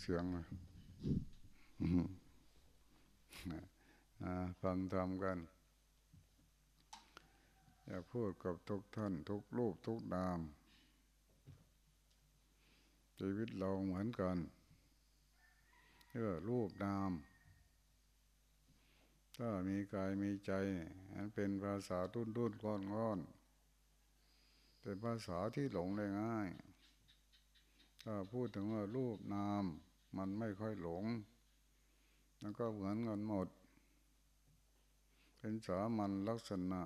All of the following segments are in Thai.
เสียงฟังทำกัน อย่าพูดกับทุกท่าน ทุกรูปทุกนาม ชีวิตเราเหมือนกันเออรูปนาม ถ้ามีกายมีใจอันเป็นภาษาตุ้นตุ้นก้อนก้อนเป็นภาษาที่หลงได้ง่าย ถ้าพูดถึงว่ารูปนาม มันไม่ค่อยหลง แล้วก็เหมือนกันหมด เป็นสามัญลักษณะ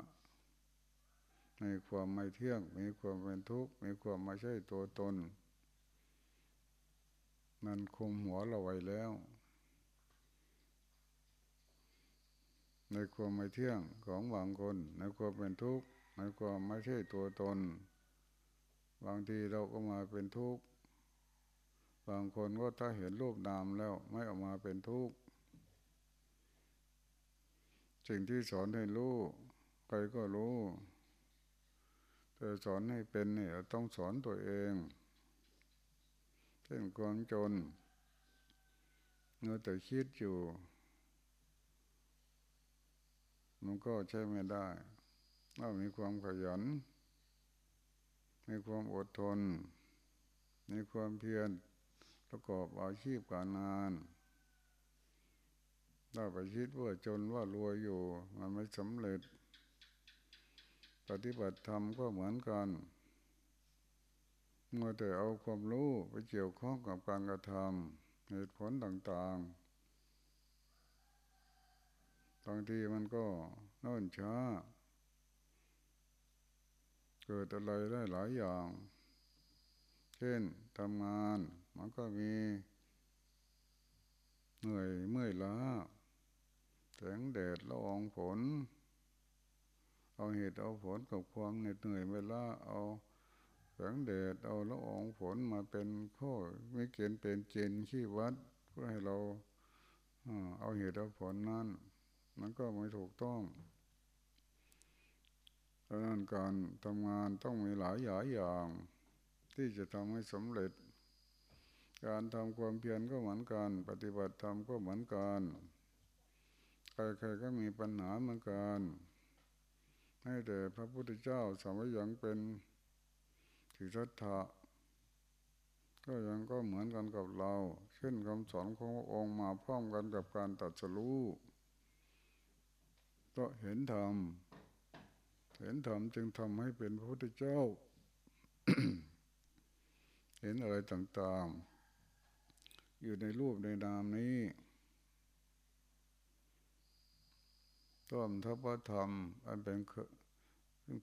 มีความไม่เที่ยง มีความเป็นทุกข์ มีความไม่ใช่ตัวตน มันคุมหัวเราไว้แล้ว ในความไม่เที่ยงของบางคน ในความเป็นทุกข์ ในความไม่ใช่ตัวตน บางทีเราก็มาเป็นทุกข์ บางคนก็ถ้าเห็นรูปนามแล้วไม่ออกมาเป็นทุกข์สิ่งที่สอนให้รู้ใครก็รู้แต่สอนให้เป็นเนี่ยต้องสอนตัวเองเช่นความจนเงื่อแต่คิดอยู่ มันก็ใช้ไม่ได้ถ้ามีความขยัน มีความอดทน มีความเพียร ประกอบอาชีพการงานถ้าไปคิดว่าจนว่ารวยอยู่ มันไม่สำเร็จ ปฏิบัติธรรมก็เหมือนกันเมื่อแต่เอาความรู้ไปเกี่ยวข้องกับการกระทำเหตุผลต่างๆบางทีมันก็น่นช้า เกิดอะไรได้หลายอย่าง เช่นทำงาน มันก็มีเหนื่อยเมื่อยล้าแสงแดดละอองฝนเอาเหตุเอาผลกับความเหน็ดเหนื่อยเวลาเอาแสงแดดเอาละอองฝนมาเป็นข้อไม่เกณฑ์เป็นเจนขี้วัดเพื่อให้เราเอาเหตุเอาผลนั้นมันก็ไม่ถูกต้องดังนั้นการทำงานต้องมีหลายอย่าง ที่จะทำให้สำเร็จ การทำความเพียรก็เหมือนกัน ปฏิบัติธรรมก็เหมือนกันใครๆก็มีปัญหาเหมือนกันให้แต่พระพุทธเจ้าสมัยยังเป็นถือรัตถะก็ยังก็เหมือนกันกับเรา เช่นคำสอนขององค์มาพร้อมกันกับการตัดสู้ก็เห็นธรรมเห็นธรรมจึงทำให้เป็นพระพุทธเจ้า เห็นอะไรต่างๆ อยู่ในรูปในนามนี้ต้อมทัพธรรม อันเป็นเครื่อง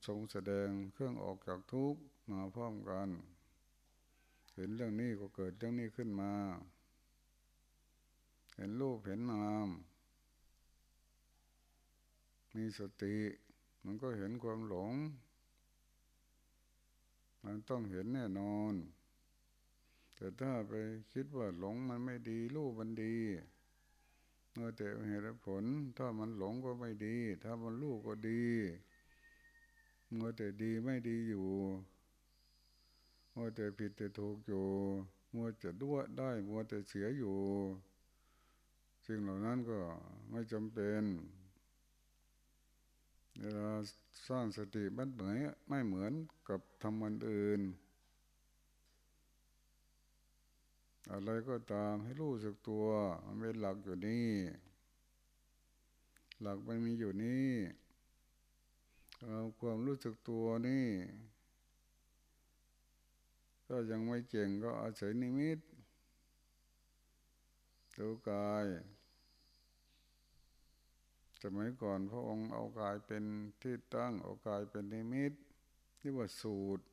ทรงแสดงเครื่องออกจากทุกข์มาพร้อมกัน เห็นเรื่องนี้ก็เกิดเรื่องนี้ขึ้นมา เห็นรูปเห็นนาม มีสติ มันก็เห็นความหลง มันต้องเห็นแน่นอน แต่ถ้าไปคิดว่าหลงมันไม่ดีรูปมันดีเมื่อแต่เหตุผล ถ้ามันหลงก็ไม่ดี ถ้ามันรู้ก็ดีเมื่อแต่ดีไม่ดีอยู่เมื่อแต่ผิดแต่ถูกอยู่เมื่อจะด้วยได้เมื่อแต่เสียอยู่สิ่งเหล่านั้นก็ไม่จำเป็นเวลาสร้างสติบันเหมือนไม่เหมือนกับทำมันอื่น อะไรก็ตามให้รู้สึกตัว มันเป็นหลักอยู่นี่ หลักมันมีอยู่นี่เอาความรู้สึกตัวนี่ ก็ยังไม่เก่งก็อาศัยนิมิตดูกายสมัยก่อนพระองค์เอากายเป็นที่ตั้งเอากายเป็นนิมิตนี่ว่าสูตร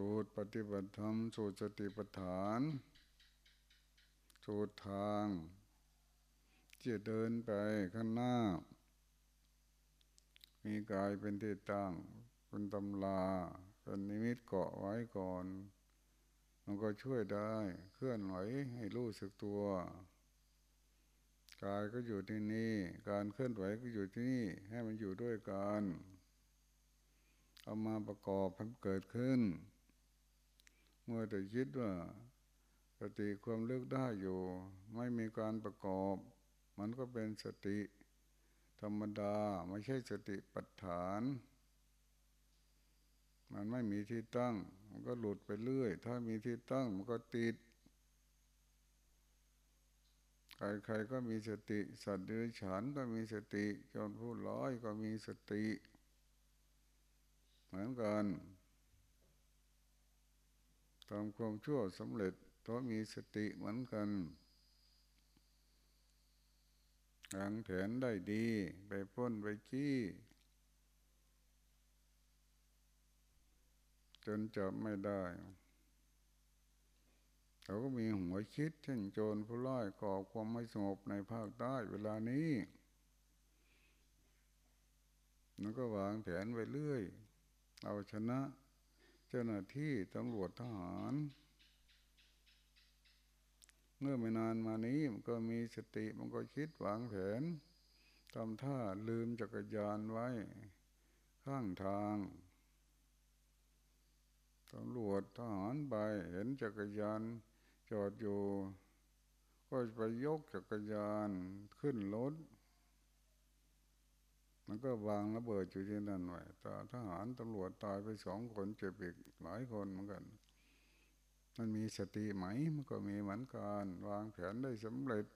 สูตรปฏิบัติธรรม สูตรสติปัฏฐาน สูตรทางจะเดินไปข้างหน้า มีกายเป็นที่ตั้งเป็นตำลาเป็นนิมิตเกาะไว้ก่อน มันก็ช่วยได้ เคลื่อนไหวให้รู้สึกตัวกายก็อยู่ที่นี่ การเคลื่อนไหวก็อยู่ที่นี่ ให้มันอยู่ด้วยกัน เอามาประกอบให้เกิดขึ้น เมื่อแต่คิดว่าสติความเลือกได้อยู่ ไม่มีการประกอบ มันก็เป็นสติ ธรรมดาไม่ใช่สติปัฏฐาน มันไม่มีที่ตั้ง มันก็หลุดไปเรื่อย ถ้ามีที่ตั้งมันก็ติด ใครๆก็มีสติ สัตว์เดรัจฉานก็มีสติจนผู้ร้อยก็มีสติ เหมือนกัน ทำความชั่วสำเร็จเพราะมีสติเหมือนกันวางแผนได้ดี ไปพ้นไปขี้ จนจับไม่ได้เขาก็มีหัวคิดเช่นโจรผู้ร้ายก่อความไม่สงบในภาคใต้เวลานี้มันก็วางแผนไว้เรื่อย เอาชนะ เจ้าหน้าที่ตำรวจทหารเมื่อไม่นานมานี้มันก็มีสติมันก็คิดวางแผนทำท่าลืมจักรยานไว้ ข้างทางตำรวจทหารไปเห็นจักรยานจอดอยู่ ก็ไปยกจักรยานขึ้นรถ มันก็วางระเบิดอยู่ที่นั่นไว้แต่ทหารตำรวจตายไปสองคนเจ็บอีกหลายคนเหมือนกัน มันมีสติไหม มันก็มีเหมือนกัน วางแผนได้สำเร็จ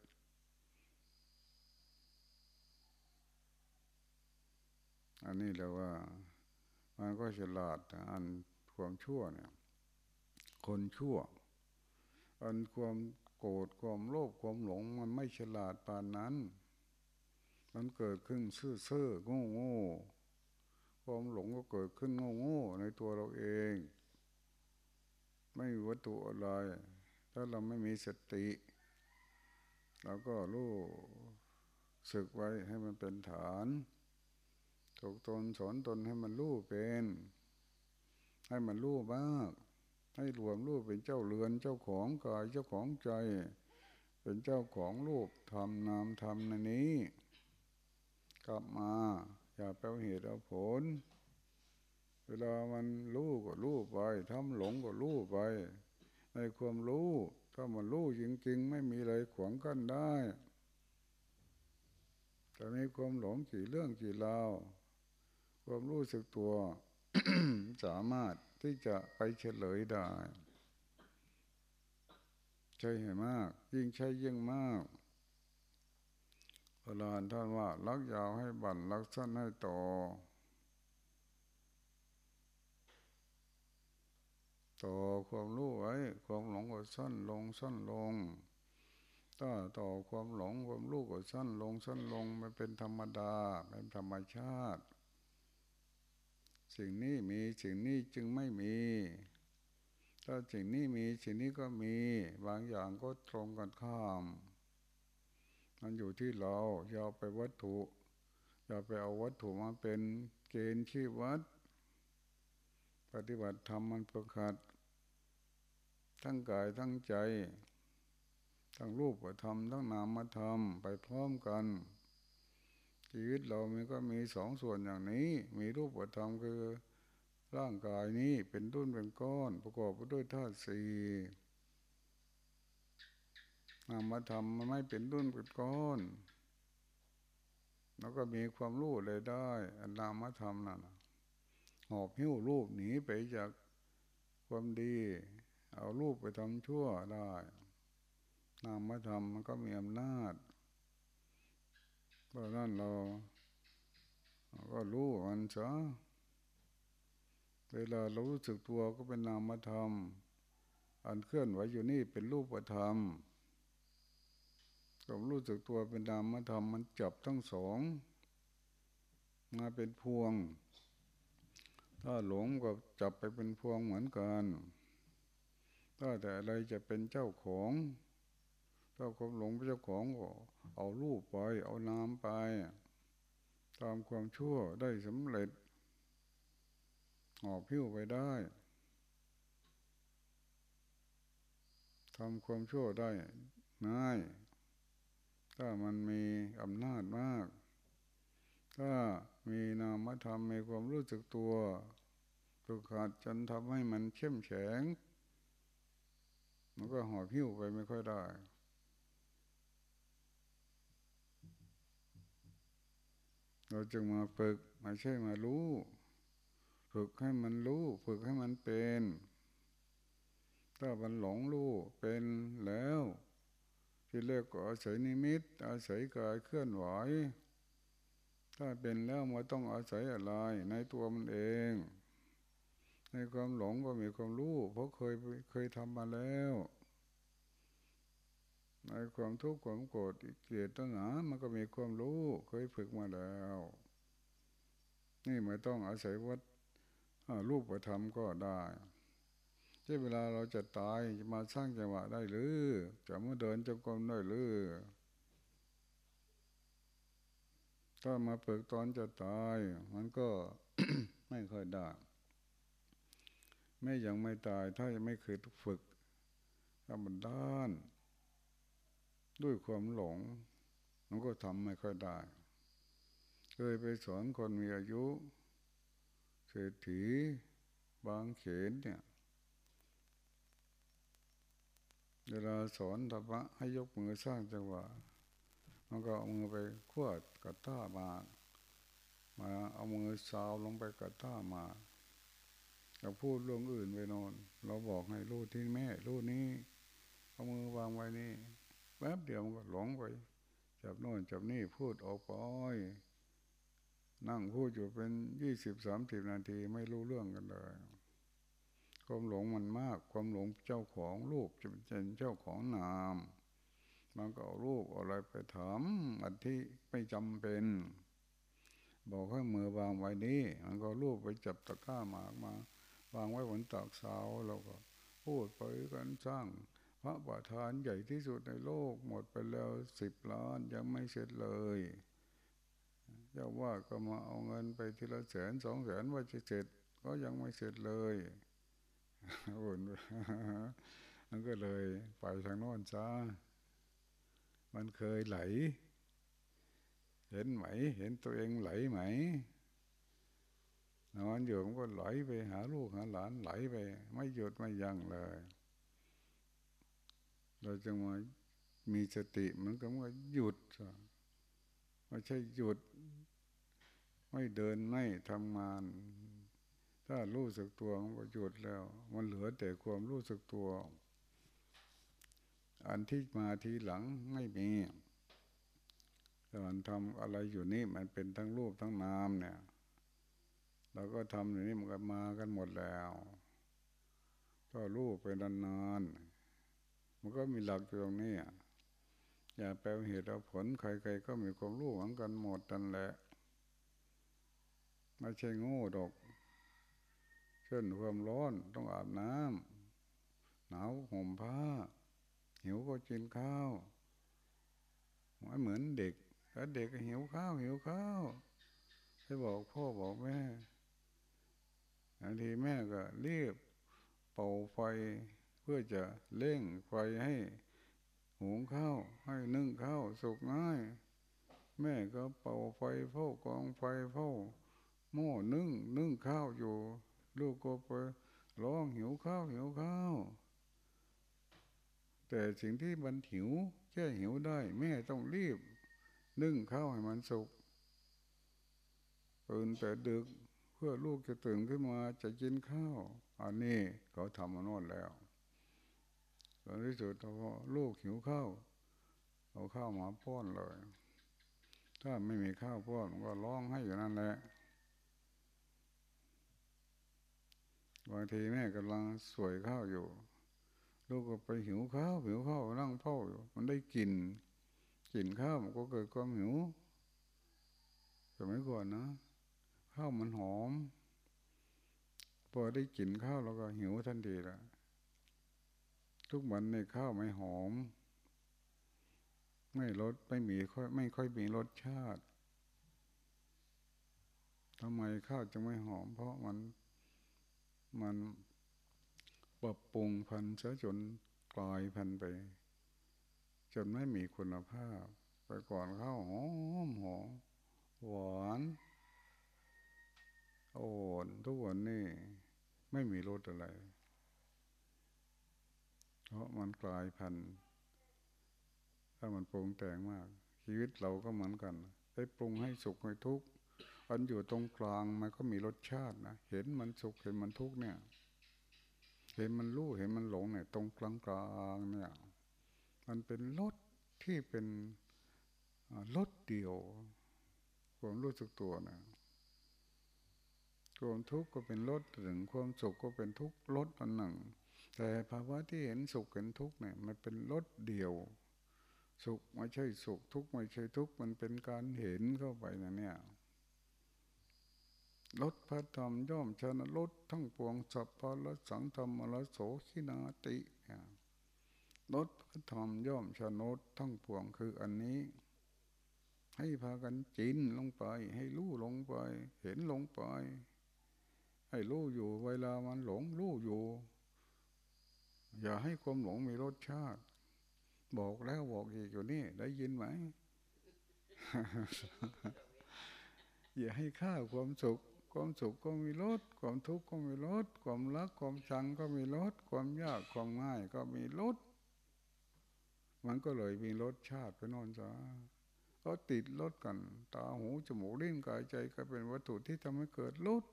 อันนี้แล้ว่า มันก็ฉลาดอันความชั่วเนี่ย คนชั่ว อันความโกรธความโลภความหลงมันไม่ฉลาดปานนั้น มันเกิดขึ้นซื่อๆโง่โง่ความหลงก็เกิดขึ้นโง่โง่ในตัวเราเอง ไม่มีวัตถุอะไร ถ้าเราไม่มีสติเราก็รู้สึกไว้ให้มันเป็นฐานถูกตนสอนตนให้มันรู้เป็น ให้มันรู้มากให้รวมรู้เป็นเจ้าเรือนเจ้าของกายเจ้าของใจ เป็นเจ้าของรูปทำนามทำในนี้ กลับมา อย่าไปเหตุเอาผล เวลามันรู้ก็รู้ไปทำหลงก็รู้ไป ในความรู้ ถ้ามันรู้จริงๆ ไม่มีอะไรขวางกั้นได้แต่มีความหลงกี่เรื่องกี่ราวความรู้สึกตัวสามารถที่จะไปเฉลยได้ ใช่ไหมมาก ยิ่งใช่ยิ่งมาก ราณท่านว่าลักยาวให้บั่นลักสั้นให้ต่อ ต่อความรู้ไว้ ความหลงก็สั้นลงสั้นลง ถ้าต่อความหลงความรู้ก็สั้นลงสั้นลงมันเป็นธรรมดาเป็นธรรมชาติ สิ่งนี้มีสิ่งนี้จึงไม่มี ถ้าสิ่งนี้มีสิ่งนี้ก็มี บางอย่างก็ตรงกันข้าม มันอยู่ที่เราอย่าไปวัตถุอย่าไปเอาวัตถุมาเป็นเกณฑ์ชี้วัด ปฏิบัติธรรมมันประคัดทั้งกายทั้งใจ ทั้งรูปธรรมทั้งนามธรรมไปพร้อมกัน ชีวิตเรามันก็มีสองส่วนอย่างนี้ มีรูปธรรมคือร่างกายนี้เป็นตุ้นเป็นก้อน ประกอบไปด้วยธาตุสี่ นามธรรมมันไม่เป็นรุ่นเป็นก้อนแล้วก็มีความรู้เลยได้อันนามธรรมนั่นหอบหิ้วรูปหนีไปจากความดี เอารูปไปทำชั่วได้ นามธรรมมันก็มีอำนาจ เพราะนั้นเราก็รู้มันซะเวลาเรารู้สึกตัวก็เป็นนามธรรม อันเคลื่อนไหวอยู่นี่เป็นรูปธรรม ความรู้สึกตัวเป็นนามธรรมมันจับทั้งสอง มาเป็นพวง ถ้าหลงก็จับไปเป็นพวงเหมือนกันถ้าแต่อะไรจะเป็นเจ้าของถ้าความหลงเป็นเจ้าของก็เอารูปไป เอานามไป ตามความชั่วได้สำเร็จหอบพิ้วไปได้ทำความชั่วได้ง่าย ถ้ามันมีอำนาจมาก ถ้ามีนามธรรมมีความรู้สึกตัวฝึกหัดจนทำให้มันเข้มแข็งมันก็หอบหิ้วไปไม่ค่อยได้เราจึงมาฝึกไม่ใช่มารู้ ฝึกให้มันรู้ ฝึกให้มันเป็น ถ้ามันหลงรู้เป็นแล้ว ที่เรียกก็อาศัยนิมิต อาศัยกายเคลื่อนไหว ถ้าเป็นแล้วมันต้องอาศัยอะไรในตัวมันเอง ในความหลงก็มีความรู้ เพราะเคยเคยทำมาแล้ว ในความทุกข์ความโกรธเกลียดตัณหามันก็มีความรู้ เคยฝึกมาแล้ว นี่ไม่ต้องอาศัยวัดรูปธรรมก็ได้ ที่เวลาเราจะตายจะมาสร้างจังหวะได้หรือ จะมาเดินจงกรมได้หรือถ้ามาฝึกตอนจะตาย มันก็ไม่ค่อยได้ไม่ยังไม่ตายถ้ายังไม่เคยฝึกถ้ามันด้าน ด้วยความหลง มันก็ทำไม่ค่อยได้ เคยไปสอนคนมีอายุเศรษฐีบางเขนเนี่ย เวลาสอนธรรมะให้ยกมือสร้างจังหวะมันก็เอามือไปขวดกัดท่ามามาเอามือสาวลงไปกัดท่ามาเราพูดเรื่องอื่นไปนอน เราบอกให้รู้ที่แม่รู้นี้เอามือวางไว้นี่แป๊บเดียวมันก็หลงไปจับโน่นจับนี่พูดออกไปนั่งพูดอยู่เป็นยี่สิบสามสิบนาทีไม่รู้เรื่องกันเลย ความหลงมันมาก ความหลงเจ้าของรูปจะเป็นเจ้าของนาม มันก็เอารูปอะไรไปถามอันที่ไม่จำเป็น บอกให้มือวางไว้นี้มันก็รูปไปจับตะก้าหมากมา วางไว้บนตากเสาเราก็ พูดไปกันสร้าง พระประธานใหญ่ที่สุดในโลกหมดไปแล้วสิบล้านยังไม่เสร็จเลยเจ้าว่าก็มาเอาเงินไปทีละแสนสองแสนว่าจะเสร็จก็ยังไม่เสร็จเลย วุ่นมันก็เลยไปทางโน้นจ้า มันเคยไหล เห็นไหม เห็นตัวเองไหลไหมนอนอยู่มันก็ไหลไปหาลูกหาหลานไหลไป ไม่หยุดไม่ยั้งเลย เราจะมามีสติมันก็ว่าหยุดไม่ใช่หยุด ไม่เดินไม่ทำงาน ถ้ารู้สึกตัวมันหยุดแล้ว มันเหลือแต่ความรู้สึกตัว อันที่มาทีหลังไม่มีตอนทำอะไรอยู่นี่มันเป็นทั้งรูปทั้งนามเนี่ยเราก็ทำอย่างนี้มันก็มากันหมดแล้วก็รู้ไปนานๆมันก็มีหลักอยู่ตรงนี้อย่าแปลเหตุเอาผลใครๆก็มีความรู้เหมือนกันหมดนั่นแหละไม่ใช่โง่ดอก เช่นความร้อนต้องอาบน้ำหนาวห่มผ้า หิวก็กินข้าวไม่เหมือนเด็กแล้วเด็กก็หิวข้าวหิวข้าวให้บอกพ่อบอกแม่บางทีแม่ก็รีบเป่าไฟเพื่อจะเล่งไฟให้หุงข้าวให้นึ่งข้าวสุกง่าย แม่ก็เป่าไฟเฝ้ากองไฟเฝ้าหม้อนึ่งนึ่งข้าวอยู่ ลูกก็ไปร้องหิวข้าวหิวข้าวแต่สิ่งที่มันหิวแค่หิวได้ แม่ต้องรีบ นึ่งข้าวให้มันสุกตื่นแต่ดึกเพื่อลูกจะตื่นขึ้นมาจะกินข้าวอันนี้เขาทำมาน่นแล้วตอนที่สุดเราลูกหิวข้าวเอาข้าวมาป้อนเลย ถ้าไม่มีข้าวป้อนก็ร้องให้อยู่นั่นแหละ บางทีแม่กำลังสวยข้าวอยู่ ลูกก็ไปหิวข้าวหิวข้าวนั่งเฝ้าอยู่ มันได้กลิ่นกลิ่นข้าวมันก็เกิดความหิวสมัยก่อนนะข้าวมันหอมพอได้กลิ่นข้าวเราก็หิวทันทีละทุกวันในข้าวไม่หอม ไม่รสไม่มีค่อยไม่ค่อยมีรสชาติทำไมข้าวจะไม่หอม เพราะมัน มันปรับปรุงพันธุ์ซะจนกลายพันธุ์ไป จนไม่มีคุณภาพ ไปก่อนข้าวหอมหอมหวานโอนทุกวันนี่ไม่มีรสอะไร เพราะมันกลายพันธุ์ถ้ามันปรุงแต่งมาก ชีวิตเราก็เหมือนกัน ไปปรุงให้สุขให้ทุกข์ อันอยู่ตรงกลางมันก็มีรสชาตินะเห็นมันสุขเห็นมันทุกข์เนี่ย เห็นมันรู้เห็นมันหลงเนี่ย ตรงกลางกลางเนี่ย มันเป็นรสที่เป็นรสเดียวความรู้สึกตัวนะความทุกข์ก็เป็นรสหนึ่งความสุขก็เป็นทุกข์รสอันหนึ่ง แต่ภาวะที่เห็นสุขเห็นทุกข์เนี่ย มันเป็นรสเดียว สุขไม่ใช่สุขทุกข์ไม่ใช่ทุกข์มันเป็นการเห็นเข้าไปนะเนี่ย ลดพระธรรมย่อมชนะลดทั้งปวงสัพพะละสังธรรมละโสขินาติลดพระธรรมย่อมชนะทั้งปวงคืออันนี้ ให้พากันจินลงไป ให้รู้ลงไป เห็นลงไป ให้รู้อยู่เวลามันหลงรู้อยู่ อย่าให้ความหลงมีรสชาติ บอกแล้วบอกอีกอยู่นี่ ได้ยินไหม อย่าให้ค่าความสุข ความสุขก็มีลด ความทุกข์ก็มีลด ความรักความชังก็มีลด ความยากความง่ายก็มีลด มันก็เลยมีรสชาติไปนอนจ้าก็ติดลดกัน ตาหูจมูกลิ้นกายใจก็เป็นวัตถุที่ทำให้เกิดลด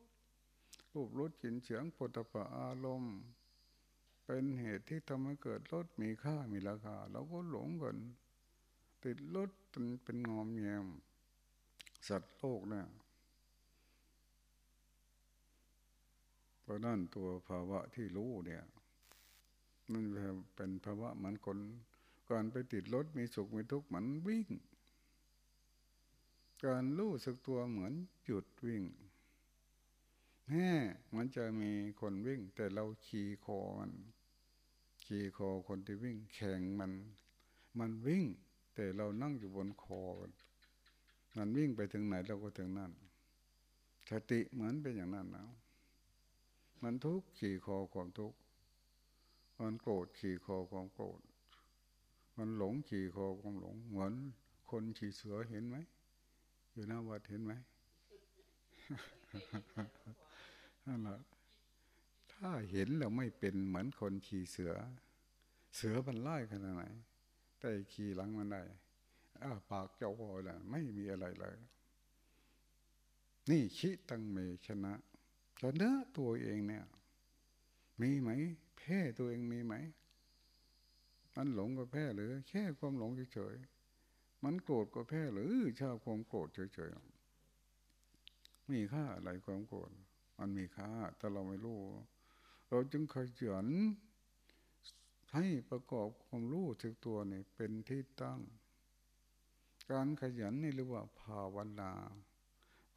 รูปรสกลิ่นเสียงปุถะอารมณ์ เป็นเหตุที่ทำให้เกิดลดมีค่ามีราคาเราก็หลงกันติดลดเป็นงอมแงมสัตว์โลกเนี่ย เพราะนั่นตัวภาวะที่รู้เนี่ย มันเป็นภาวะเหมือนคนการไปติดรถมีสุขมีทุกข์เหมือนวิ่ง การรู้สึกตัวเหมือนหยุดวิ่งแม่มันจะมีคนวิ่ง แต่เราขี่คอมันขี่คอคนที่วิ่ง แข่งมัน มันวิ่ง แต่เรานั่งอยู่บนคอมันวิ่งไปถึงไหนเราก็ถึงนั่นสติเหมือนเป็นอย่างนั้นนะ มันทุกข์ขี่คอความทุกข์มันโกรธขี่คอความโกรธมันหลงขี่คอความหลง เหมือนคนขี่เสือเห็นไหม อยู่หน้าวัดเห็นไหมนั่นแหละถ้าเห็นแล้วไม่เป็นเหมือนคนขี่เสือ เสือมันไล่ขนาดไหน แต่ขี่หลังมันได้อาปากเจ้าพอแล้วไม่มีอะไรเลย นี่ชิตังเมชนะ ชนะตัวเองเนี่ย มีไหม แพ้ตัวเองมีไหม มันหลงก็แพ้หรือ แค่ความหลงเฉยๆ มันโกรธก็แพ้หรือชาความโกรธเฉยๆ มีค่าอะไรความโกรธ มันมีค่า แต่เราไม่รู้ เราจึงขยันให้ประกอบความรู้ถึกตัวนี่เป็นที่ตั้ง การขยันนี่เรียกว่าภาวนา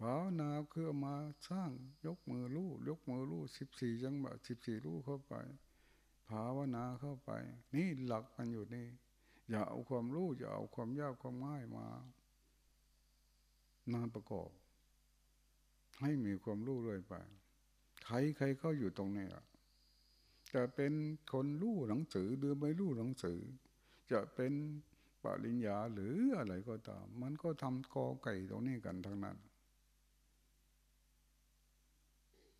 ภาวนาคือมาสร้างยกมือลู่ยกมือลู่สิบสี่จังหวะสิบสี่ลู่เข้าไป ภาวนาเข้าไป นี่หลักมันอยู่นี่ อย่าเอาความรู้อย่าเอาความยากความง่ายมา นานประกอบ ให้มีความรู้เลยไป ใครใครก็อยู่ตรงนี้อะจะเป็นคนรู้หนังสือหรือไม่รู้หนังสือ จะเป็นปริญญาหรืออะไรก็ตาม มันก็ทำกอไก่ตรงนี้กันทั้งนั้น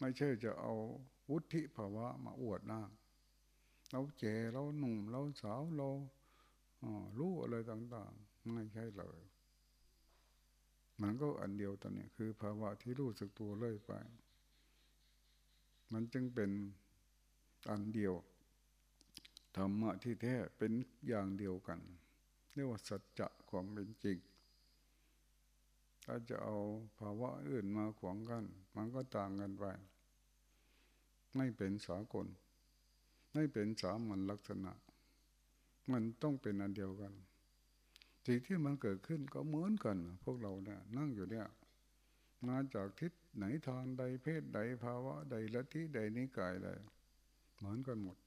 ไม่ใช่จะเอาวุฒิภาวะมาอวดหน้าเราเจเราหนุ่มเราสาวเรารู้อะไรต่างๆไม่ใช่เลยมันก็อันเดียวตอนนี้คือภาวะที่รู้สึกตัวเลยไป มันจึงเป็นอันเดียวธรรมะที่แท้เป็นอย่างเดียวกันเรียกว่าสัจจะความเป็นจริงถ้าจะเอาภาวะอื่นมาขวางกัน มันก็ต่างกันไป ไม่เป็นสากล ไม่เป็นสามัญลักษณะ มันต้องเป็นอันเดียวกันสิ่งที่มันเกิดขึ้นก็เหมือนกัน พวกเราเนี่ยนั่งอยู่เนี่ย มาจากทิศไหนทางใดเพศใดภาวะใดละที่ใดนิกายใดเหมือนกันหมด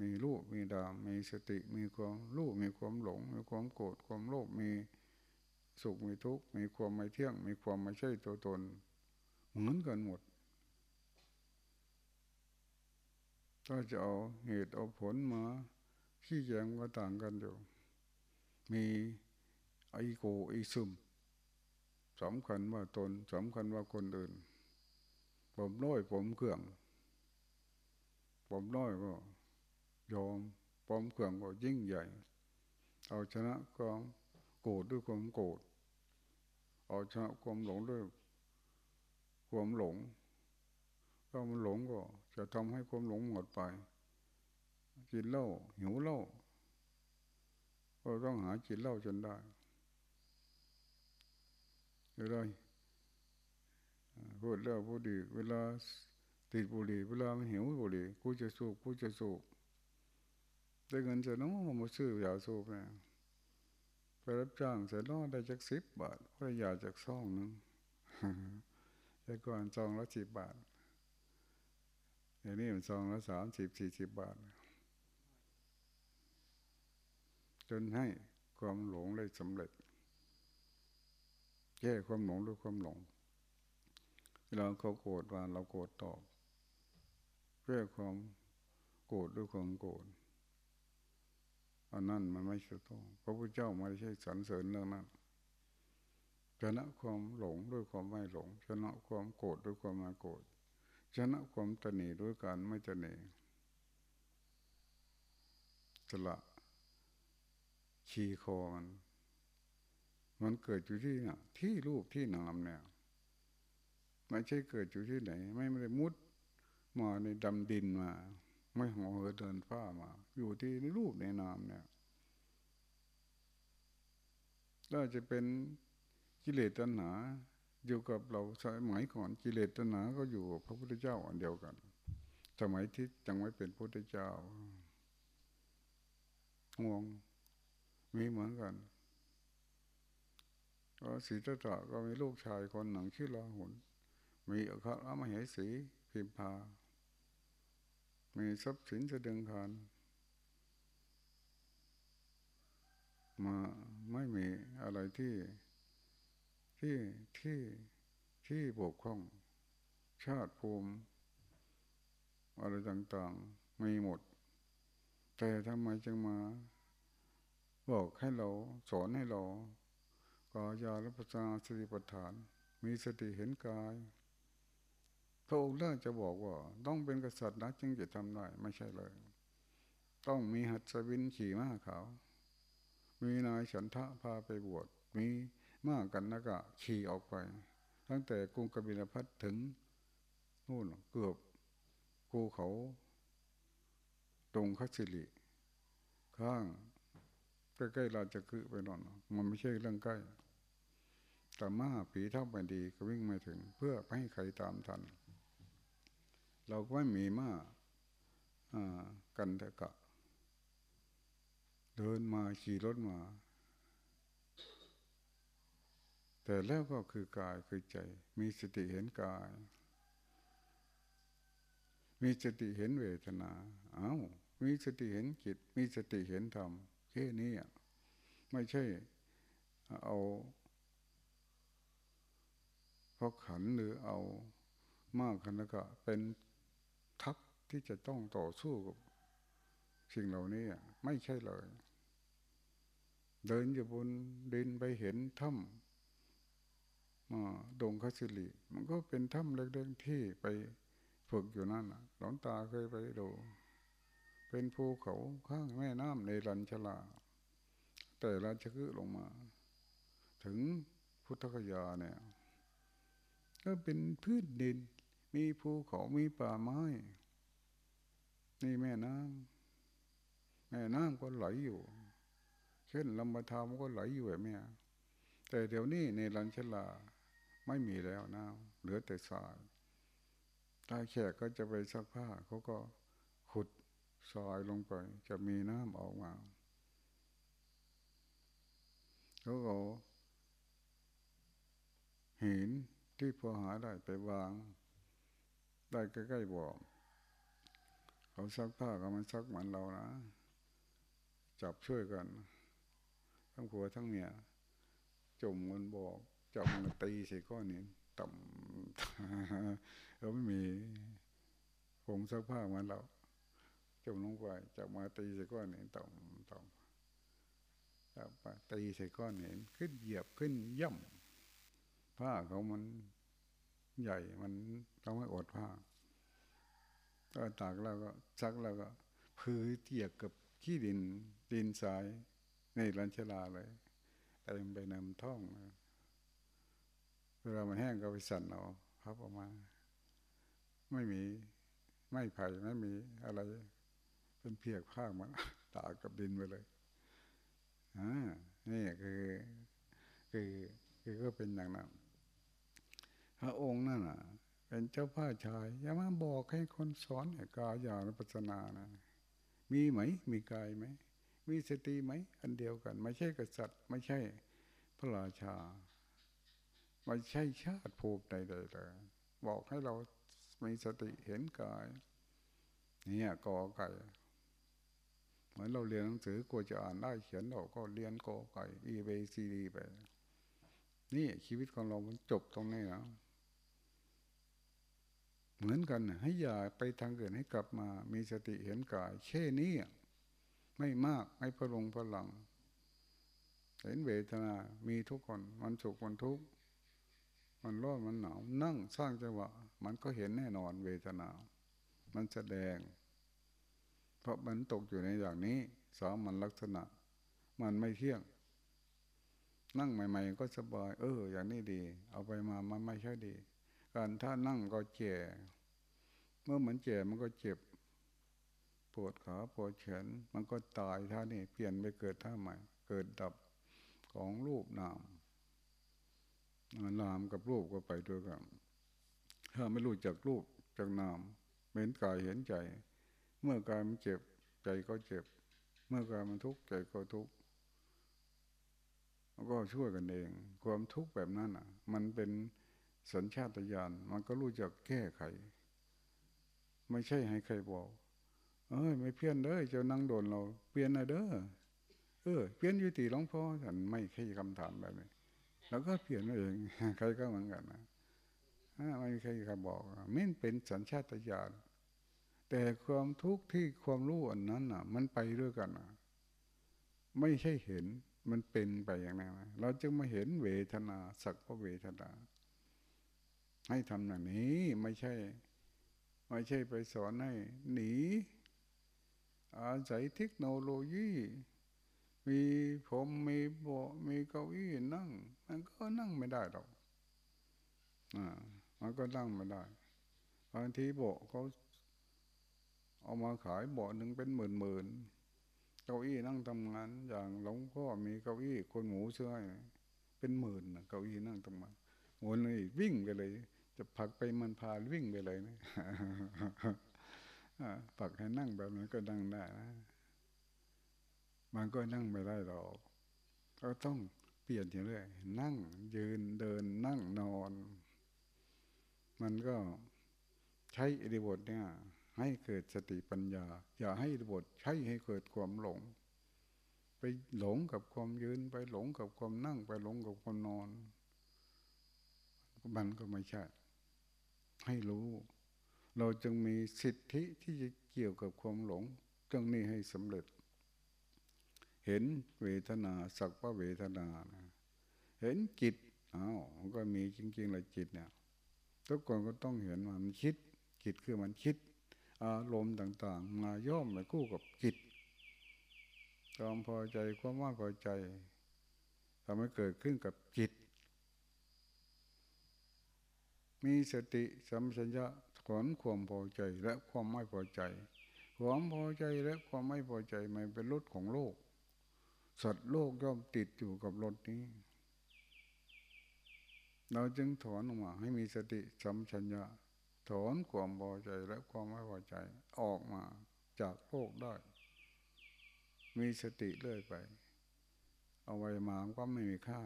มีรูปมีดามมีสติ มีความรู้มีความหลง มีความโกรธความโลภมีสุขมีทุกข์มีความไม่เที่ยง มีความไม่ใช่ตัวตน เหมือนกันหมด ถ้าจะเอาเหตุเอาผลมาขี้แยงก็ต่างกันอยู่ มีไอโกไอซึมสำคัญว่าตนสำคัญว่าคนอื่น ผมน้อยผมเครื่อง ผมน้อยก็ยอมปลอมเครื่องก็ยิ่งใหญ่ เอาชนะความโกรธด้วยความโกรธเอาชนะความหลงด้วยความหลงถ้ามันหลงก็ จะทำให้ความหลงหมดไป กินเหล้าหิวเหล้าก็ต้องหากินเหล้าจนได้เลยพูดแล้วพูดดีเวลาติดบุหรี่เวลามันหิวบุหรี่กูจะสูบกูจะสูบได้เงินจะน้องมาซื้อยาสูบเนี่ยไปรับจ้างเสร็จแล้วได้จากสิบบาทก็ยาจากซองนึงแต่ก่อนซองละสิบบาท เดี๋ยวนี้มันซองละสามสิบสี่สิบบาท จนให้ความหลงได้สำเร็จ แก้ความหลงด้วยความหลงเวลาเขาโกรธว่าเราโกรธตอบแก้ความโกรธด้วยความโกรธอันนั้นมันไม่ใช่ต้องพระพุทธเจ้าไม่ใช่สรรเสริญเรื่องนั้นชนะความหลงด้วยความไม่หลงชนะความโกรธด้วยความไม่โกรธ ชนะความตนีด้วยการไม่ตนีสละชีคอมันมันเกิดอยู่ที่เนี่ยที่รูปที่นามเนี่ยไม่ใช่เกิดอยู่ที่ไหน ไม่ได้มุดมาในดำดินมา ไม่หัวเหินเดินฟ้ามา อยู่ที่ในรูปในนามเนี่ยถ้าจะเป็นกิเลสตัณหา อยู่กับเราสมัยก่อนกิเลสตัณหาก็อยู่พระพุทธเจ้าอันเดียวกัน สมัยที่ยังไม่เป็นพระพุทธเจ้าห่วงมีเหมือนกันก็สีตตะก็มีลูกชายคนหนึ่งชื่อลาหุนมีอัครมเหสีพิมพา มีทรัพย์สินเสดึงคานมาไม่มีอะไรที่ ที่ที่ที่บกพร่อง ชาติภูมิอะไรต่างๆไมีหมด แต่ทำไมจึงมา บอกให้เราสอนให้เรากายาและปัจจาสติปัฏฐาน มีสติเห็นกายพระองค์เลิกจะบอกว่า ต้องเป็นกษัตริย์นะจึงจะทำได้ไม่ใช่เลย ต้องมีหัดสวินขี่ม้าขาว มีนายฉันทะพาไปบวชมี มากันนะกะขี่ออกไป ตั้งแต่กรุงกบิลพัทถึงนู่นเกือบภูเขาตรงคัสิริข้างใกล้ๆเราจะคือไปนอน มันไม่ใช่เรื่องใกล้ แต่มาผีเท่าไปดีก็วิ่งไม่ถึง เพื่อไม่ให้ใครตามทัน เราก็ไม่มีมากันแต่กะ เดินมาขี่รถมา แต่แล้วก็คือกายคือใจ มีสติเห็นกาย มีสติเห็นเวทนา เอา้า มีสติเห็นจิต มีสติเห็นธรรมแค่นี้ไม่ใช่เอาพอขันหรือเอามากขันก็เป็นทัพที่จะต้องต่อสู้กับสิ่งเหล่านี้ไม่ใช่เลย เดินอยู่บนดินไปเห็นถ้ำ ดงคัสิลีมันก็เป็นถ้ำเล็กๆที่ไปฝึกอยู่นั่นหลวงตาเคยไปดู เป็นภูเขาข้างแม่น้ำในรัญชลา แต่ราชคือลงมา ถึงพุทธคยาเนี่ย ก็เป็นพื้นดิน มีภูเขามีป่าไม้ นี่แม่น้ำแม่น้ำก็ไหลอยู่ เช่นลำบะทามก็ไหลอยู่แบบนี้แต่เดี๋ยวนี้ในรัญชลา ไม่มีแล้วน้ำเหลือแต่ทรายตาแขกก็จะไปซักผ้าเขาก็ขุดซอยลงไป จะมีน้ำออกมาเขาเอาหินที่พอหาได้ไปวาง ได้ใกล้ๆบ่อเขาซักผ้าก็มันซักเหมือนเรานะจับช่วยกัน ทั้งผัวทั้งเมียจมเงินบอก จับมันตีใส่ก้อนนี้ต่ำเราไม่มีผงซักผ้ามือนเราจมลงไปจากมาตีใส่ก้อนหินต่ำต่ำจากไปตีใส่ก้อนหินขึ้นเหยียบขึ้นย่ำผ้าเขามันใหญ่มันต้องให้อดผ้าก็ตากแล้วก็ซักแล้วก็พือเตียกกับขี้ดินดินทรายในลันชลาเลยเต็มไปนำท่อง เวลามันแห้งก็ไปสั่นเอาพับออกมา ไม่มีไม่ไผ่ไม่มีอะไร เป็นเพียกผ้ามันตากกับดินไปเลยอ่านี่คือ คือคือก็เป็นอย่างนั้นพระองค์นั่นอะ เป็นเจ้าพ่อชายอย่ามาบอกให้คนสอนกายานุปัสนานะมีไหม มีกายไหม มีสติไหม อันเดียวกัน ไม่ใช่กษัตริย์ ไม่ใช่พระราชา ไม่ใช่ชาติภูมิใดๆเลยบอกให้เรามีสติเห็นกาย เนี่ยกอไก่ เหมือนเราเรียนหนังสือกลัวจะอ่านได้เขียนเราก็เรียนกอไก่ E B C D ไป นี่ชีวิตของเรามันจบตรงนี้นะเหมือนกันให้อย่าไปทางอื่นให้กลับมา มีสติเห็นกายแค่นี้ไม่มากไม่พลงพลัง เห็นเวทนา มีทุกคน มันสุขมันทุกข์ มันร้อนมันหนาวนั่งสร้างจังหวะ มันก็เห็นแน่นอนเวทนา มันแสดง เพราะมันตกอยู่ในอย่างนี้สามันลักษณะ มันไม่เที่ยง นั่งใหม่ ๆ ก็สบาย เออ อย่างนี้ดี เอาไปมามันไม่ใช่ดี การถ้านั่งก็เจ็บเมื่อเหมือนเจ็บมันก็เจ็บปวดขาปวดแขนมันก็ตายท่านี่เปลี่ยนไปเกิดท่าใหม่ เกิดดับของรูปนาม นามกับรูปก็ไปด้วยกันถ้าไม่รู้จักรูปจากนามเห็นกายเห็นใจ เมื่อกายมันเจ็บใจก็เจ็บ เมื่อกายมันทุกข์ใจก็ทุกข์ก็ช่วยกันเอง ความทุกข์แบบนั้นอะ มันเป็นสัญชาตญาณมันก็รู้จักแก้ไข ไม่ใช่ให้ใครบอก เอ้ย ไม่เพี้ยนเลยจะนั่งโดนเรา เปลี่ยนอะเด้อเออ เปลี่ยนยุติหลวงพ่อฉันไม่ใช่คำถามแบบนี้ แล้วก็เปลี่ยนเองใครก็เหมือนกันนะไม่มีใครครบอกมันเป็นสัญชาตญาณแต่ความทุกข์ที่ความรู้อันนั้นอะ มันไปด้วยกันอะ ไม่ใช่เห็นมันเป็นไปอย่างนั้นเราจึงมาเห็นเวทนาสักว่าเวทนา ให้ทำอย่างนี้ไม่ใช่ ไม่ใช่ไปสอนให้หนีอาศัยเทคโนโลยี มีผมมีโบมีเก้าอี้นั่ง มันก็นั่งไม่ได้หรอกอ่ามันก็นั่งไม่ได้บางทีโบเขาเอามาขายโบหนึ่งเป็นหมื่นหมื่นเก้าอี้นั่งทำงาน อย่างหลวงพ่อมีเก้าอี้คนหมูเชื่อเป็นหมื่นเก้าอี้นั่งทำงานหมุนเลยวิ่งไปเลย จะผักไปมันพาวิ่งไปเลยนะผักให้นั่งแบบนั้นก็นั่งได้นะ มันก็นั่งไม่ได้หรอกก็ต้องเปลี่ยนอย่างเรื่อยนั่งยืนเดินนั่งนอน มันก็ใช้อิริบทเนี่ย ให้เกิดสติปัญญา อย่าให้อิริบทใช้ให้เกิดความหลง ไปหลงกับความยืนไปหลงกับความนั่ง ไปหลงกับความนอน มันก็ไม่ใช่ ให้รู้ เราจึงมีสิทธิที่จะเกี่ยวกับความหลงเรื่องนี้ให้สำเร็จ เห็นเวทนาสักว่าเวทนานะเห็นจิตอ้าวมันก็มีจริงๆเลยจิตเนี่ยทุกคนก็ต้องเห็นว่ามันคิดจิตคือมันคิด อารมณ์ต่างๆ มาย่อมไปคู่กับจิตความพอใจความว่าพอใจทำให้เกิดขึ้นกับจิต มีสติสัมปชัญญะถอนความพอใจและความไม่พอใจ ความพอใจและความไม่พอใจมันเป็นรถของโลก สัตว์โลกย่อมติดอยู่กับรถนี้ เราจึงถอนออกมา ให้มีสติสัมชัญญะถอนความพอใจและความไม่พอใจออกมาจากโลกได้ มีสติเลื่อยไป เอาไว้มาก็ไม่มีค่า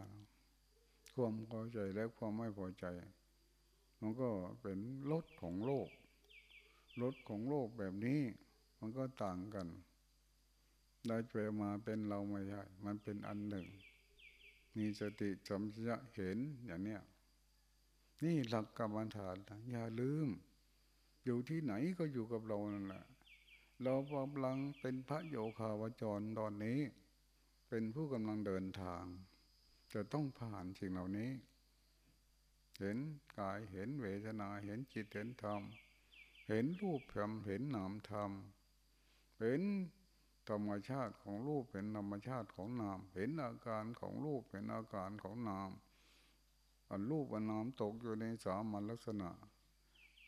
ความพอใจและความไม่พอใจ มันก็เป็นรถของโลกรถของโลกแบบนี้ มันก็ต่างกัน ได้เปลมาเป็นเราไม่ใช่ มันเป็นอันหนึ่ง มีสติสัมปชัญญะเห็นอย่างเนี้ย นี่หลักกรรมฐานอย่าลืม อยู่ที่ไหนก็อยู่กับเรานั่นแหละ เรากำลังเป็นพระโยคาวจรตอนนี้ เป็นผู้กำลังเดินทาง จะต้องผ่านสิ่งเหล่านี้ เห็นกายเห็นเวทนาเห็นจิตเห็นธรรม เห็นรูปธรรมเห็นนามธรรมเห็น ธรรมชาติของรูปเห็นธรรมชาติของนาม เห็นอาการของรูปเห็นอาการของนาม อันรูปอันนามตกอยู่ในสามัญลักษณะ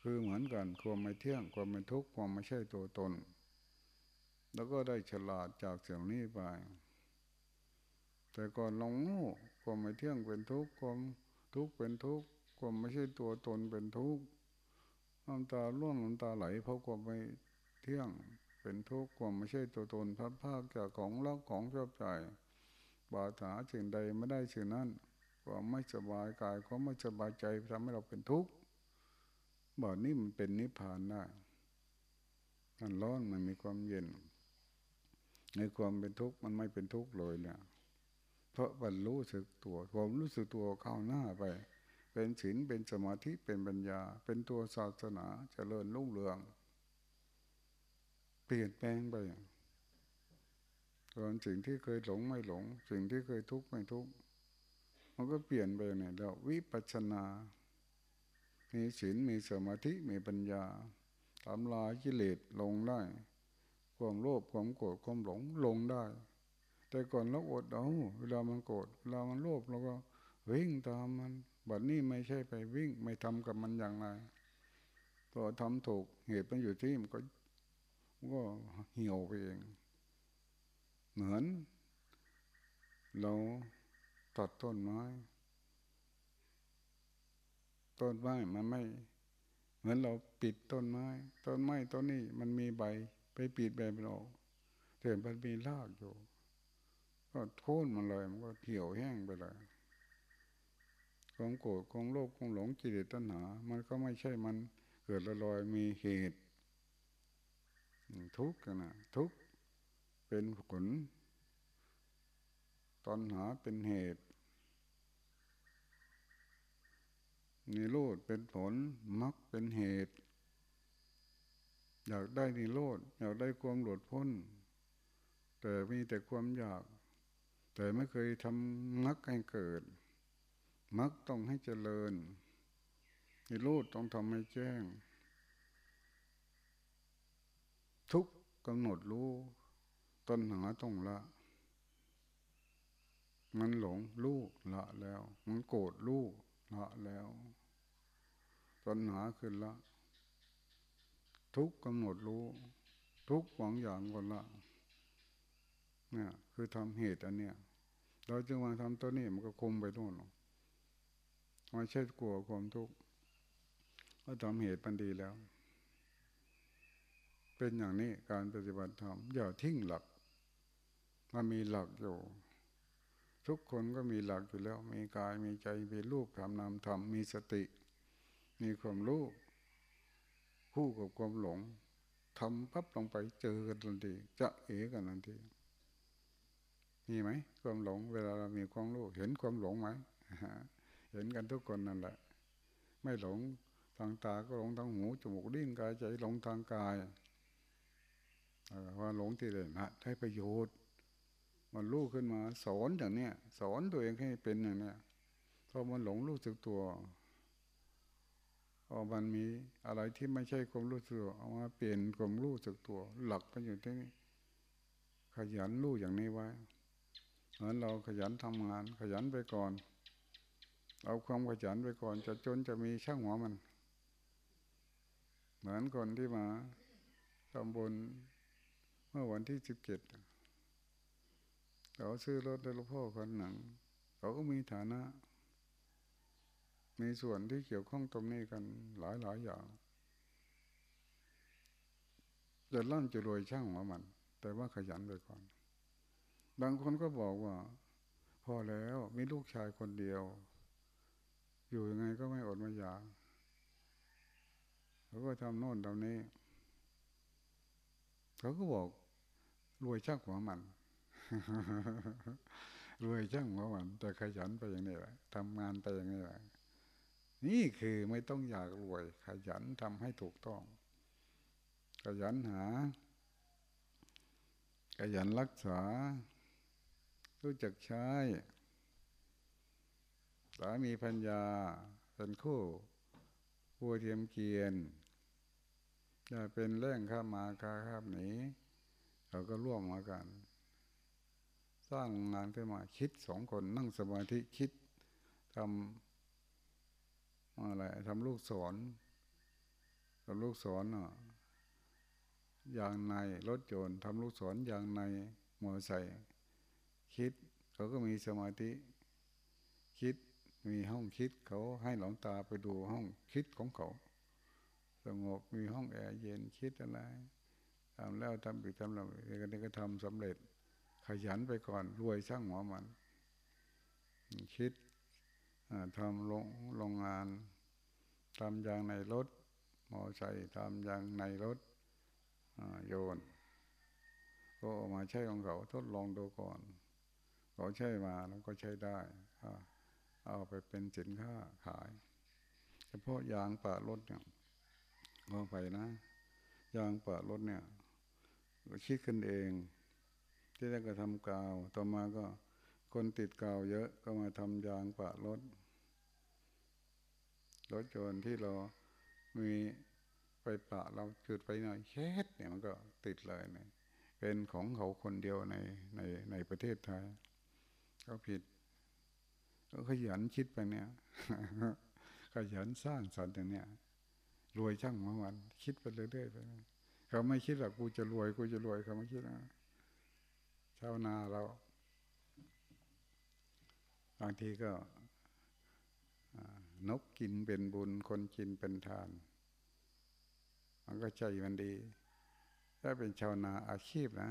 คือเหมือนกันความไม่เที่ยงความไม่ทุกข์ความไม่ใช่ตัวตน แล้วก็ได้ฉลาดจากเสียงนี้ไป แต่ก่อนลงโง่ความไม่เที่ยงเป็นทุกข์ความทุกข์เป็นทุกข์ความไม่ใช่ตัวตนเป็นทุกข์น้ำตาล่วงน้ำตาไหลเพราะความไม่เที่ยง เป็นทุกข์ความไม่ใช่ตัวตนพัดภาคจากของรักของชอบใจบาดาสิ่งใดไม่ได้สิ่งนั้นความไม่สบายกายความไม่สบายใจทำให้เราเป็นทุกข์บาดนี้มันเป็นนิพพานได้มันร้อนมันมีความเย็น ในความเป็นทุกข์มันไม่เป็นทุกข์เลยเนี่ยเพราะมันรู้สึกตัวความรู้สึกตัวเข้าหน้าไป เป็นศีลเป็นสมาธิเป็นปัญญา เป็นตัวศาสนาจเจริญรุ่งเรือง ปลี่ยนแปลงไปตอนสิ่งที่เคยหลงไม่หลง สิ่งที่เคยทุกข์ไม่ทุกข์มันก็เปลี่ยนไปเนี่ยเราวิปัสนา มีศีลมีสมาธิมีปัญญาทำลายกิเลสลงได้ ความโลภความโกรธความหลงลงได้ แต่ก่อนเราอดเอาเวลามันโกรธเวลามันโลภเราก็วิ่งตามมันบัดนี้ไม่ใช่ไปวิ่งไม่ทำกับมันอย่างไรพอทำถูกเหตุมันอยู่ที่มันก็ ก็เหี่ยวไปเอง เหมือน เราตัดต้นไม้ต้นไม้มันไม่ เหมือนเราปิดต้นไม้ ต้นไม้ต้นนี้มันมีใบ ไปปิดใบมันออกแต่มันมีรากอยู่ ก็โค่นมันเลยมันก็เหี่ยวแห้งไปเลยความโกรธความโลภความหลงกิเลสตัณหา มันก็ไม่ใช่มันเกิดลอยมีเหตุ ทุกข์นะทุกข์เป็นผลตอนหาเป็นเหตุนิโรธเป็นผลมรรคเป็นเหตุ อยากได้นิโรธอยากได้ความหลุดพ้น แต่มีแต่ความอยาก แต่ไม่เคยทำมรรคให้เกิดมรรคต้องให้เจริญนิโรธต้องทำให้แจ้ง ทุกกำหนดรู้ต้นหาต้องละ มันหลงรู้ละแล้ว มันโกรธรู้ละแล้วต้นหาขึ้นละ ทุกกำหนดรู้ ทุกหวังอย่างคนละเนี่ยคือทำเหตุอันเนี้ยเราจึงมาทำตัวนี้มันก็คุมไปทุกนไม่ใช่กลัวความทุกข์ก็ทำเหตุมันดีแล้ว เป็นอย่างนี้การปฏิบัติธรรมอย่าทิ้งหลักมันมีหลักอยู่ ทุกคนก็มีหลักอยู่แล้ว มีกายมีใจมีรูปทำนามธรรมมีสติ มีความรู้คู่กับความหลงทำพับลงไปเจอกันทันทีจะเอกันทันทีมีไหมความหลง เวลาเรามีความรู้เห็นความหลงไหมเห็นกันทุกคนนั่นแหละ ไม่หลงทางตาก็หลงทางหูจมูกลิ้นกายใจหลงทางกาย ว่าหลงที่เด่นนะได้ประโยชน์ มันรู้ขึ้นมา สอนอย่างเนี้ยสอนตัวเองให้เป็นอย่างเนี้ยพอมันหลงรู้สึกตัวพอมันมีอะไรที่ไม่ใช่ความรู้สึกเอามาเปลี่ยนความรู้สึกตัว หลักไปอยู่ที่นี่ขยันรู้อย่างนี้ไว้เหมือนเราขยันทำงาน ขยันไปก่อน เอาความขยันไปก่อน จะจนจะมีช่างหัวมัน เหมือนคนที่มาทำบุญ เมื่อวันที่สิบเจ็ดเขาซื้อรถได้ลูกพ่อคนหนัง เขาก็มีฐานะ มีส่วนที่เกี่ยวข้องตรงนี้กันหลายหลายอย่างจะร่ำจะรวยช่างว่ามัน แต่ว่าขยันไปก่อน บางคนก็บอกว่า พอแล้วมีลูกชายคนเดียว อยู่ยังไงก็ไม่อดไม่อยากเขาก็ทำโน่นทำนี้ เขาก็บอก รวยช่างหัวมันรวยช่างหัวมัน แต่ขยันไปอย่างนี้แหละทำงานไปอย่างนี้แหละนี่คือไม่ต้องอยากรวย ขยันทำให้ถูกต้อง ขยันหา ขยันรักษา รู้จักใช้สามีพัญญาเป็นคู่ผัวเทียมเกียนจะเป็นเรื่องข้ามาคาข้ามหนี เราก็ร่วมมากัน สร้างงานขึ้นมาคิดสองคนนั่งสมาธิคิดทำอะไรทำลูกศรทำลูกศรเนาะอย่างในรถยนต์ทำลูกศรอย่างในมอเตอร์ไซค์คิดเขาก็มีสมาธิ คิดมีห้องคิดเขาให้หลวงตาไปดูห้องคิดของเขา สงบมีห้องแอร์เย็นคิดอะไร ทำแล้วทำอีกทำแล้วเด็กก็ทำสำเร็จ ขยันไปก่อนรวยช่างหัวมัน คิดทำโรงโรงงานทำอย่างในรถมอไซค์ทำอย่างในรถโยน ก็ออกมาใช้ของเขาทดลองดูก่อน เขาใช้มาแล้วก็ใช้ได้เอาไปเป็นสินค้าขาย เฉพาะยางปะรถเนี่ยก็ไปนะ ยางปะรถเนี่ย คิดขึ้นเอง ที่แรกก็ทำกาว ต่อมาก็คนติดกาวเยอะก็มาทำยางปะรถรถจนที่เรามีไปปะเราจุดไปหน่อยแค่เนี่ยมันก็ติดเลยเนี่ยเป็นของเขาคนเดียวในในในประเทศไทยเขาผิดก็ขยันคิดไปเนี่ยขยันสร้างสรรค์อย่างเนี้ยรวยช่างมาวัน คิดไปเรื่อยๆไป เขาไม่คิดหรอกกูจะรวยกูจะรวยเขาไม่คิดนะชาวนาเราบางทีก็นกกินเป็นบุญคนกินเป็นทาน มันก็ใจมันดี ถ้าเป็นชาวนาอาชีพนะ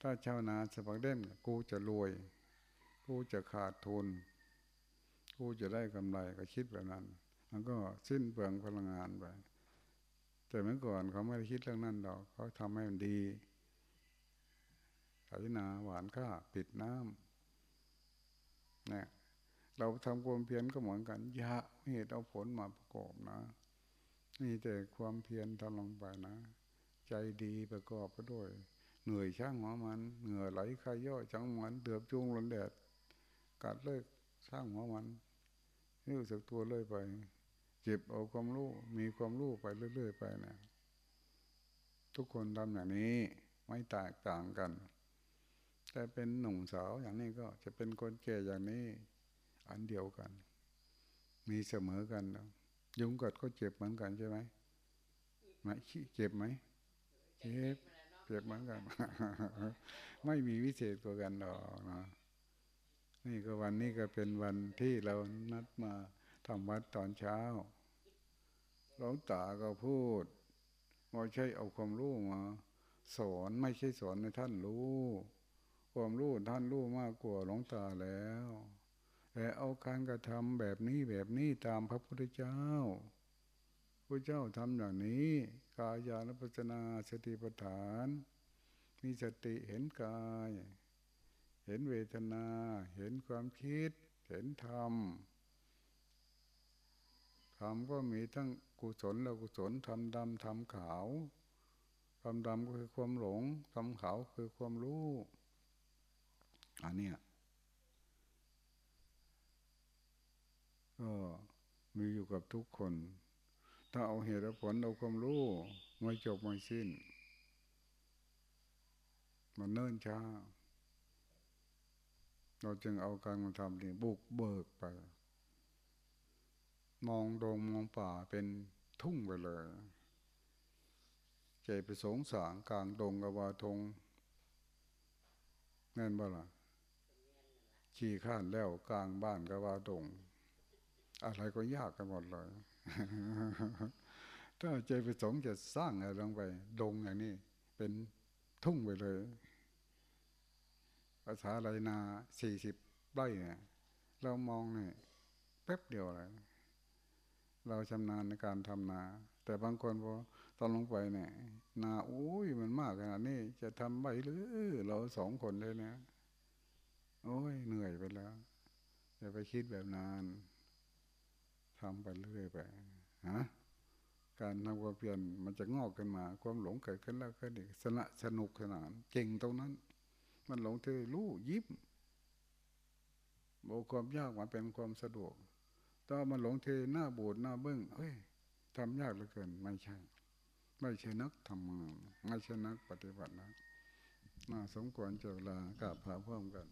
ถ้าชาวนาสมัครเล่นกูจะรวย กูจะขาดทุน กูจะได้กำไรก็คิดแบบนั้น มันก็สิ้นเปลืองพลังงานไป แต่เมื่อก่อนเขาไม่ได้คิดเรื่องนั้นหรอกเขาทำให้มันดีไถนาหวานข้าปิดน้ำเนี่ยเราทำความเพียรก็เหมือนกันยะเหตุเอาผลมาประกอบนะ นี่แต่ความเพียรทำลงไปนะ ใจดีประกอบไปด้วย เหนื่อยช่างหัวมัน เหงื่อไหลคายย่อจังหมันเดือบจุงลนแดดกัดเลิกสร้างหัวมันนี่รู้สึกตัวเลยไป เจ็บเอาความรู้มีความรู้ไปเรื่อย ๆ ไปนะทุกคนทำอย่างนี้ไม่แตกต่างกันแต่เป็นหนุ่มสาวอย่างนี้ก็จะเป็นคนแก่อย่างนี้ อันเดียวกัน มีเสมอกันนะยุงกัดก็เจ็บเหมือนกันใช่ไหมไม่เจ็บไหมเจ็บเจ็บเหมือนกัน ไม่มีวิเศษกว่ากันหรอกนะนี่ก็วันนี้ก็เป็นวันที่เรานัดมา ทำวัดตอนเช้าหลวงตาก็พูดว่ใช่เอาความรู้มา สอนไม่ใช่สอนในท่านรู้ ความรู้ท่านรู้มากกว่าหลวงตาแล้วแต่เอาการกระทำแบบนี้แบบนี้ตามพระพุทธเจ้าพระเจ้าทำอย่างนี้ กายานุปัสนาสติปัฏฐาน มีสติเห็นกาย เห็นเวทนา เห็นความคิด เห็นธรรม รรมก็มีทั้งกุศลและกุศลธรรมดำธรรมขาวธรรมดำก็คือความหลงธรรมขาวคือความรู้อันนี้ก็มีอยู่กับทุกคน ถ้าเอาเหตุผลเอาความรู้ไม่จบไม่สิ้น มันเนิ่นช้า เราจึงเอาการมาทำนี่บุกเบิกไป มองดงมองป่าเป็นทุ่งไปเลยใจไปสงสารกลางดงกบวาทงแน่นบ่ล่ะขี่ข้านแล้วกลางบ้านกบวาดงอะไรก็ยากกันหมดเลย ถ้าใจไปสงจะสร้างอะไรลงไป ดงอย่างนี้เป็นทุ่งไปเลยภาษาไรนาสี่สิบไร่เนี่ย เรามองเนี่ยแป๊บเดียวเลย เราชำนาญในการทำนา แต่บางคนพอตอนลงไปเนี่ยนาโอ้ยมันมากขนาดนี้จะทำไปหรือเราสองคนเลยนะโอ้ยเหนื่อยไปแล้วอย่าไปคิดแบบนานทำไปเรื่อยไปฮะการทำความเพียรมันจะงอกขึ้นมา ความหลงเกิดขึ้นแล้วก็ดีสนะสนุกสนานเก่งตรงนั้น มันหลงเธอรู้ยิ้มโบความยากมันเป็นความสะดวก ถ้ามันหลงเทหน้าบูดหน้าเบื้องเฮ้ยทำยากเหลือเกิน ไม่ใช่ ไม่ใช่นักทำงานไม่ใช่นักปฏิบัตินะมาสมควรเจรลากราบพาพร้อมกัน